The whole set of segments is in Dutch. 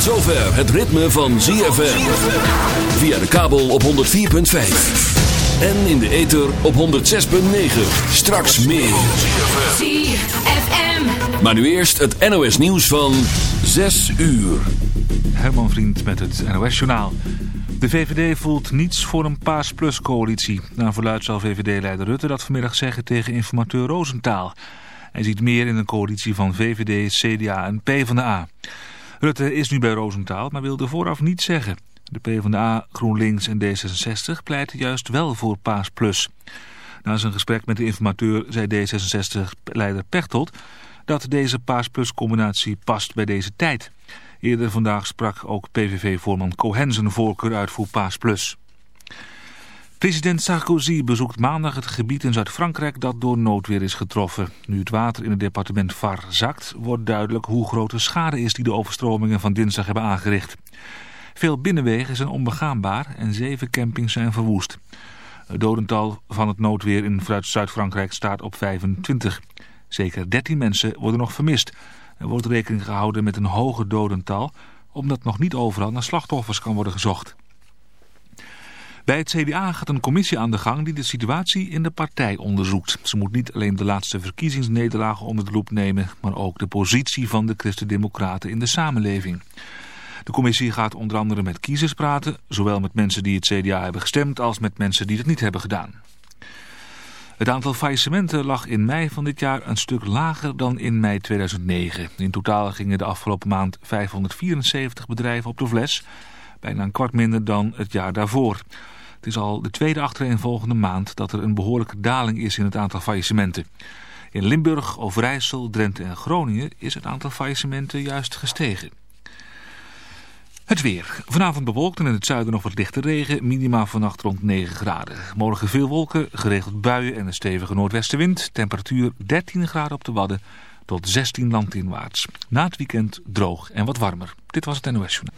het ritme van ZFM. Via de kabel op 104.5. En in de ether op 106.9. Straks meer. ZFM. Maar nu eerst het NOS nieuws van 6 uur. Herman Vriend met het NOS Journaal. De VVD voelt niets voor een Paas Plus coalitie. Na verluid zal VVD-leider Rutte dat vanmiddag zeggen tegen informateur Roosentaal. Hij ziet meer in een coalitie van VVD, CDA en PvdA. Rutte is nu bij Roosentaal, maar wilde vooraf niets zeggen. De PvdA, GroenLinks en D66 pleiten juist wel voor Paas. Na zijn gesprek met de informateur zei D66-leider Pechtold... dat deze Paas Plus combinatie past bij deze tijd... Eerder vandaag sprak ook PVV-voorman Cohen zijn voorkeur uit voor Paas Plus. President Sarkozy bezoekt maandag het gebied in Zuid-Frankrijk dat door noodweer is getroffen. Nu het water in het departement Var zakt, wordt duidelijk hoe groot de schade is die de overstromingen van dinsdag hebben aangericht. Veel binnenwegen zijn onbegaanbaar en zeven campings zijn verwoest. Het dodental van het noodweer in Zuid-Frankrijk staat op 25. Zeker 13 mensen worden nog vermist. Er wordt rekening gehouden met een hoger dodental, omdat nog niet overal naar slachtoffers kan worden gezocht. Bij het CDA gaat een commissie aan de gang die de situatie in de partij onderzoekt. Ze moet niet alleen de laatste verkiezingsnederlagen onder de loep nemen, maar ook de positie van de Christen-Democraten in de samenleving. De commissie gaat onder andere met kiezers praten, zowel met mensen die het CDA hebben gestemd als met mensen die het niet hebben gedaan. Het aantal faillissementen lag in mei van dit jaar een stuk lager dan in mei 2009. In totaal gingen de afgelopen maand 574 bedrijven op de fles, bijna een kwart minder dan het jaar daarvoor. Het is al de tweede achtereenvolgende maand dat er een behoorlijke daling is in het aantal faillissementen. In Limburg, Overijssel, Drenthe en Groningen is het aantal faillissementen juist gestegen. Het weer. Vanavond bewolkt en in het zuiden nog wat lichte regen. Minima vannacht rond 9 graden. Morgen veel wolken, geregeld buien en een stevige noordwestenwind. Temperatuur 13 graden op de Wadden tot 16 landinwaarts. Na het weekend droog en wat warmer. Dit was het NOS Journaal.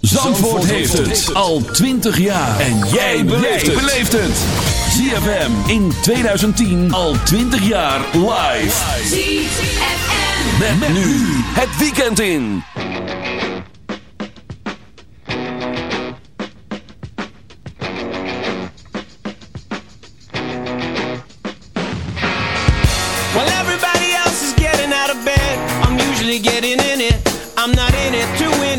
Zandvoort heeft het al 20 jaar. En jij beleeft het. ZFM in 2010 al 20 jaar live. ZFM. Met, nu het weekend in.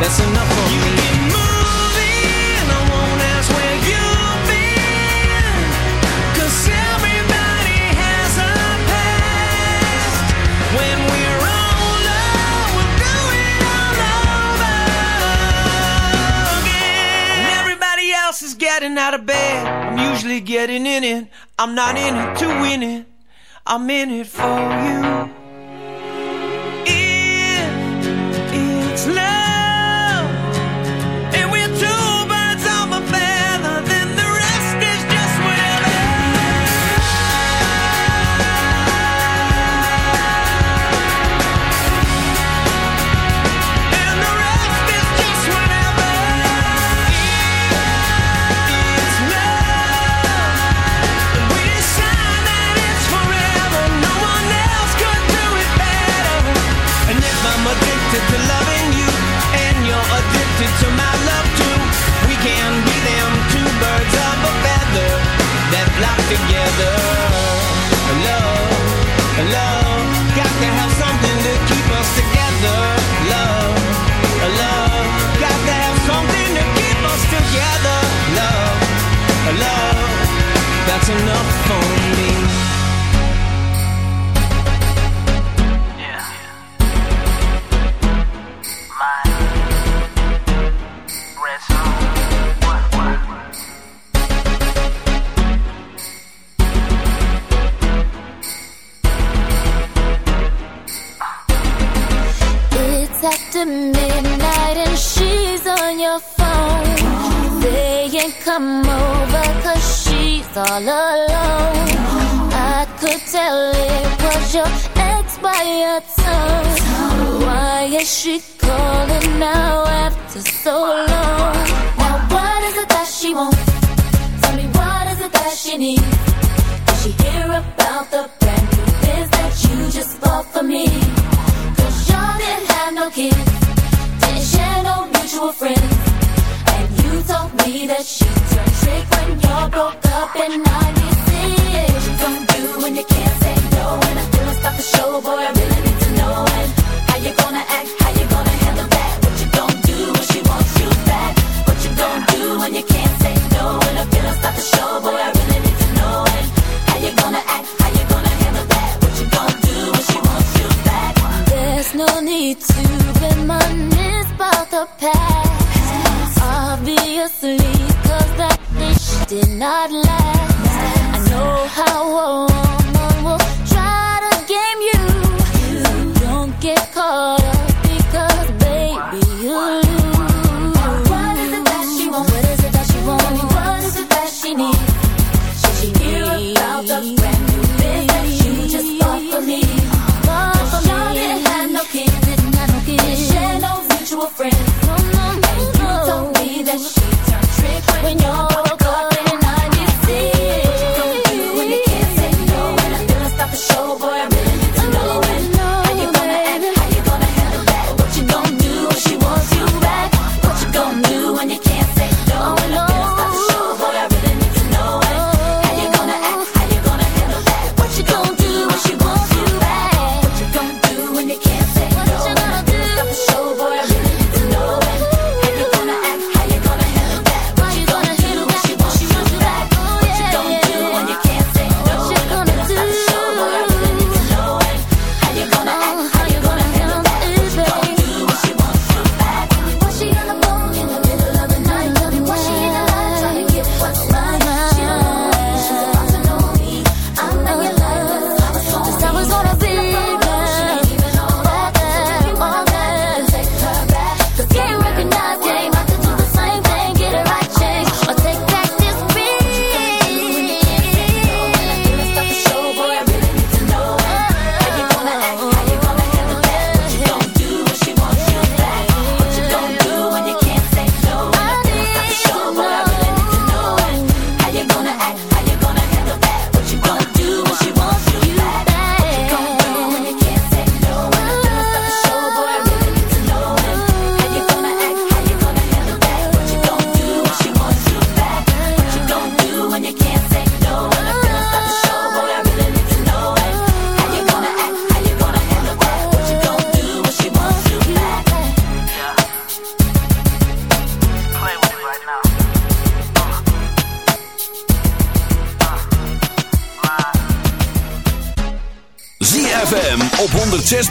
That's enough for you me. I won't ask where you've everybody has a past. When we're we'll do it all over again. When everybody else is getting out of bed. I'm usually getting in it. I'm not in it to win it. I'm in it for you.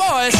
boys.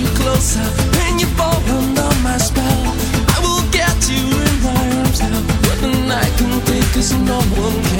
you closer when you fall under my spell. I will get you in my arms now. What the night can take, cause no one can.